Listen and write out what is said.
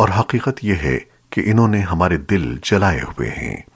اور حقیقت یہ ہے کہ انہوں نے ہمارے دل جلائے ہوئے ہیں۔